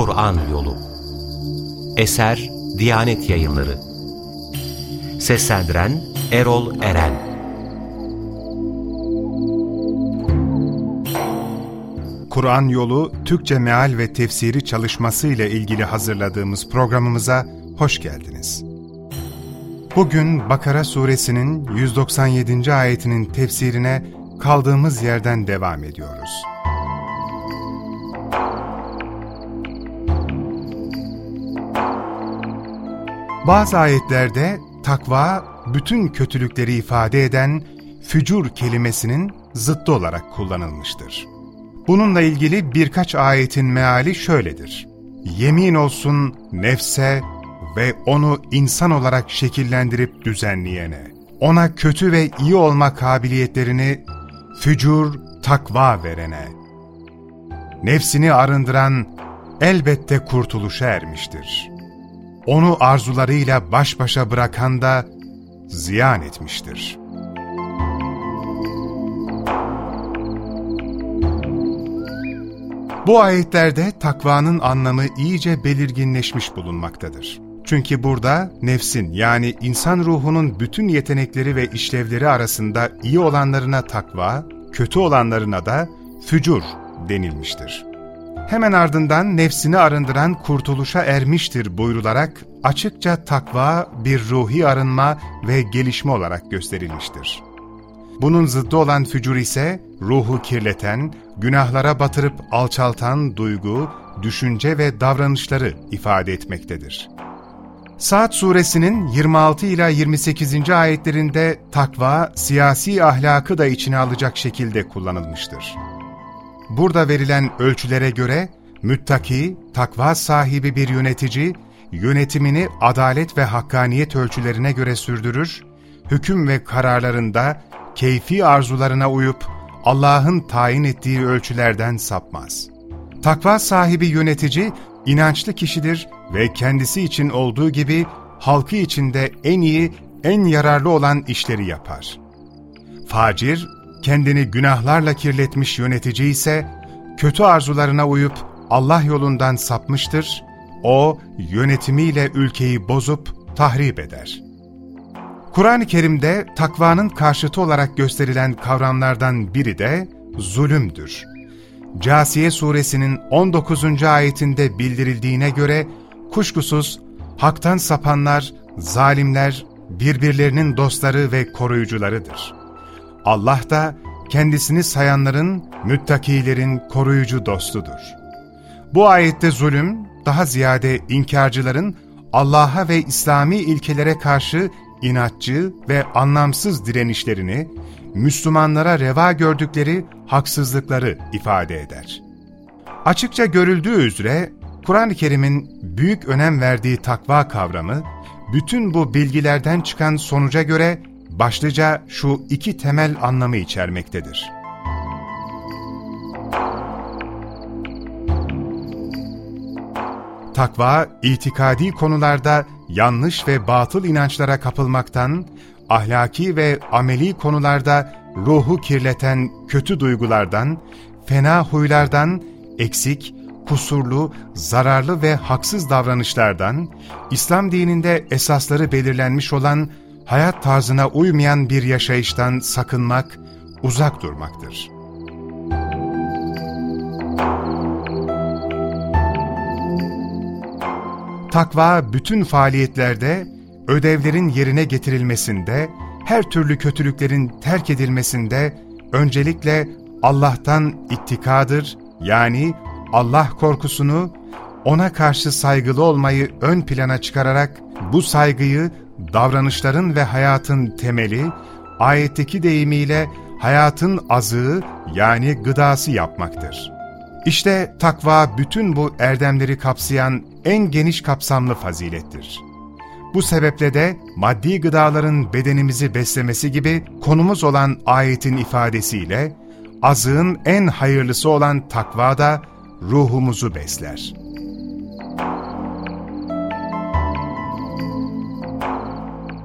Kur'an Yolu Eser Diyanet Yayınları Seslendiren Erol Eren Kur'an Yolu Türkçe Meal ve Tefsiri çalışması ile ilgili hazırladığımız programımıza hoş geldiniz. Bugün Bakara suresinin 197. ayetinin tefsirine kaldığımız yerden devam ediyoruz. Bazı ayetlerde takva bütün kötülükleri ifade eden fücur kelimesinin zıttı olarak kullanılmıştır. Bununla ilgili birkaç ayetin meali şöyledir. Yemin olsun nefse ve onu insan olarak şekillendirip düzenleyene, ona kötü ve iyi olma kabiliyetlerini fücur, takva verene. Nefsini arındıran elbette kurtuluşa ermiştir. Onu arzularıyla baş başa bırakan da ziyan etmiştir. Bu ayetlerde takvanın anlamı iyice belirginleşmiş bulunmaktadır. Çünkü burada nefsin yani insan ruhunun bütün yetenekleri ve işlevleri arasında iyi olanlarına takva, kötü olanlarına da fücur denilmiştir. Hemen ardından nefsini arındıran kurtuluşa ermiştir buyrularak açıkça takva bir ruhi arınma ve gelişme olarak gösterilmiştir. Bunun zıddı olan fücur ise ruhu kirleten, günahlara batırıp alçaltan duygu, düşünce ve davranışları ifade etmektedir. Saat suresinin 26 ila 28. ayetlerinde takva, siyasi ahlakı da içine alacak şekilde kullanılmıştır. Burada verilen ölçülere göre müttaki, takva sahibi bir yönetici, yönetimini adalet ve hakkaniyet ölçülerine göre sürdürür, hüküm ve kararlarında keyfi arzularına uyup Allah'ın tayin ettiği ölçülerden sapmaz. Takva sahibi yönetici, inançlı kişidir ve kendisi için olduğu gibi halkı içinde en iyi, en yararlı olan işleri yapar. Facir, kendini günahlarla kirletmiş yönetici ise, kötü arzularına uyup Allah yolundan sapmıştır, o yönetimiyle ülkeyi bozup tahrip eder. Kur'an-ı Kerim'de takvanın karşıtı olarak gösterilen kavramlardan biri de zulümdür. Casiye suresinin 19. ayetinde bildirildiğine göre kuşkusuz haktan sapanlar, zalimler birbirlerinin dostları ve koruyucularıdır. Allah da kendisini sayanların, müttakilerin koruyucu dostudur. Bu ayette zulüm, daha ziyade inkarcıların Allah'a ve İslami ilkelere karşı inatçı ve anlamsız direnişlerini, Müslümanlara reva gördükleri haksızlıkları ifade eder. Açıkça görüldüğü üzere Kur'an-ı Kerim'in büyük önem verdiği takva kavramı, bütün bu bilgilerden çıkan sonuca göre başlıca şu iki temel anlamı içermektedir. Takva, itikadi konularda yanlış ve batıl inançlara kapılmaktan, ahlaki ve ameli konularda ruhu kirleten kötü duygulardan, fena huylardan, eksik, kusurlu, zararlı ve haksız davranışlardan, İslam dininde esasları belirlenmiş olan hayat tarzına uymayan bir yaşayıştan sakınmak, uzak durmaktır. Takva bütün faaliyetlerde, ödevlerin yerine getirilmesinde, her türlü kötülüklerin terk edilmesinde öncelikle Allah'tan ittikadır, yani Allah korkusunu, ona karşı saygılı olmayı ön plana çıkararak bu saygıyı davranışların ve hayatın temeli, ayetteki deyimiyle hayatın azığı yani gıdası yapmaktır. İşte takva bütün bu erdemleri kapsayan en geniş kapsamlı fazilettir. Bu sebeple de maddi gıdaların bedenimizi beslemesi gibi konumuz olan ayetin ifadesiyle azığın en hayırlısı olan takva da ruhumuzu besler.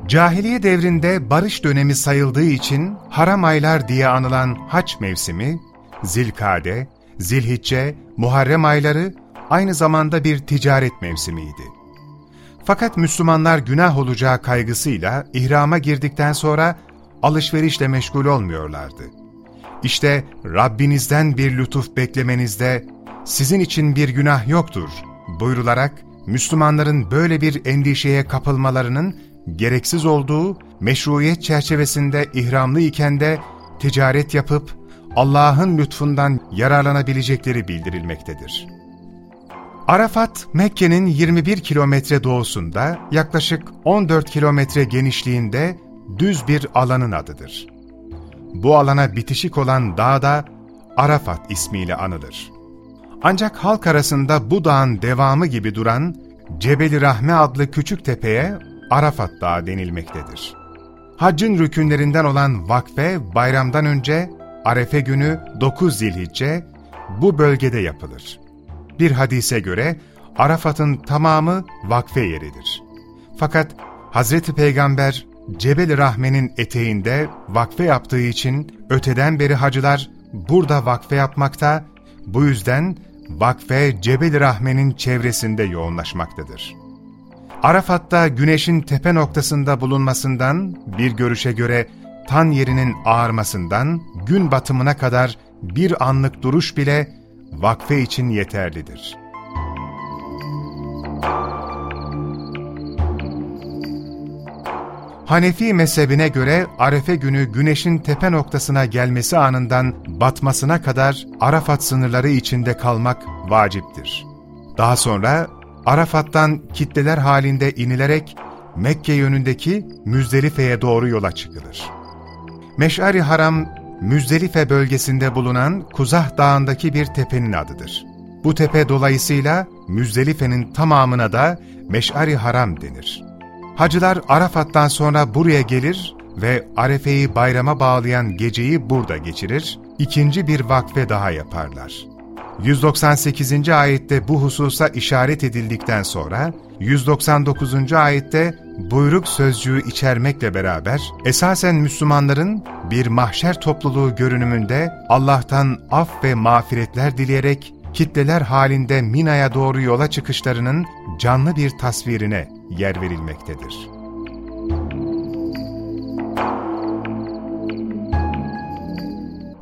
Cahiliye devrinde barış dönemi sayıldığı için haram aylar diye anılan haç mevsimi, Zilkade, Zilhicce, Muharrem ayları aynı zamanda bir ticaret mevsimiydi. Fakat Müslümanlar günah olacağı kaygısıyla ihrama girdikten sonra alışverişle meşgul olmuyorlardı. İşte Rabbinizden bir lütuf beklemenizde sizin için bir günah yoktur buyrularak Müslümanların böyle bir endişeye kapılmalarının gereksiz olduğu meşruiyet çerçevesinde ihramlı iken de ticaret yapıp Allah'ın lütfundan yararlanabilecekleri bildirilmektedir. Arafat, Mekke'nin 21 kilometre doğusunda, yaklaşık 14 kilometre genişliğinde düz bir alanın adıdır. Bu alana bitişik olan dağ da Arafat ismiyle anılır. Ancak halk arasında bu dağın devamı gibi duran Cebeli Rahme adlı küçük tepeye Arafat Dağı denilmektedir. Haccın rükünlerinden olan vakfe bayramdan önce Arefe günü 9 zilhicce bu bölgede yapılır. Bir hadise göre Arafat'ın tamamı vakfe yeridir. Fakat Hazreti Peygamber Cebel Rahme'nin eteğinde vakfe yaptığı için öteden beri hacılar burada vakfe yapmakta, bu yüzden vakfe Cebel Rahme'nin çevresinde yoğunlaşmaktadır. Arafat'ta güneşin tepe noktasında bulunmasından, bir görüşe göre tan yerinin ağarmasından gün batımına kadar bir anlık duruş bile vakfe için yeterlidir. Hanefi mezhebine göre Arefe günü güneşin tepe noktasına gelmesi anından batmasına kadar Arafat sınırları içinde kalmak vaciptir. Daha sonra Arafat'tan kitleler halinde inilerek Mekke yönündeki Müzdelife'ye doğru yola çıkılır. Meş'ari Haram, Müzdelife bölgesinde bulunan Kuzah Dağı'ndaki bir tepenin adıdır. Bu tepe dolayısıyla Müzdelife'nin tamamına da Meş'ari Haram denir. Hacılar Arafat'tan sonra buraya gelir ve Arefe'yi bayrama bağlayan geceyi burada geçirir, ikinci bir vakfe daha yaparlar. 198. ayette bu hususa işaret edildikten sonra, 199. ayette buyruk sözcüğü içermekle beraber, esasen Müslümanların bir mahşer topluluğu görünümünde Allah'tan af ve mağfiretler dileyerek kitleler halinde Mina'ya doğru yola çıkışlarının canlı bir tasvirine yer verilmektedir.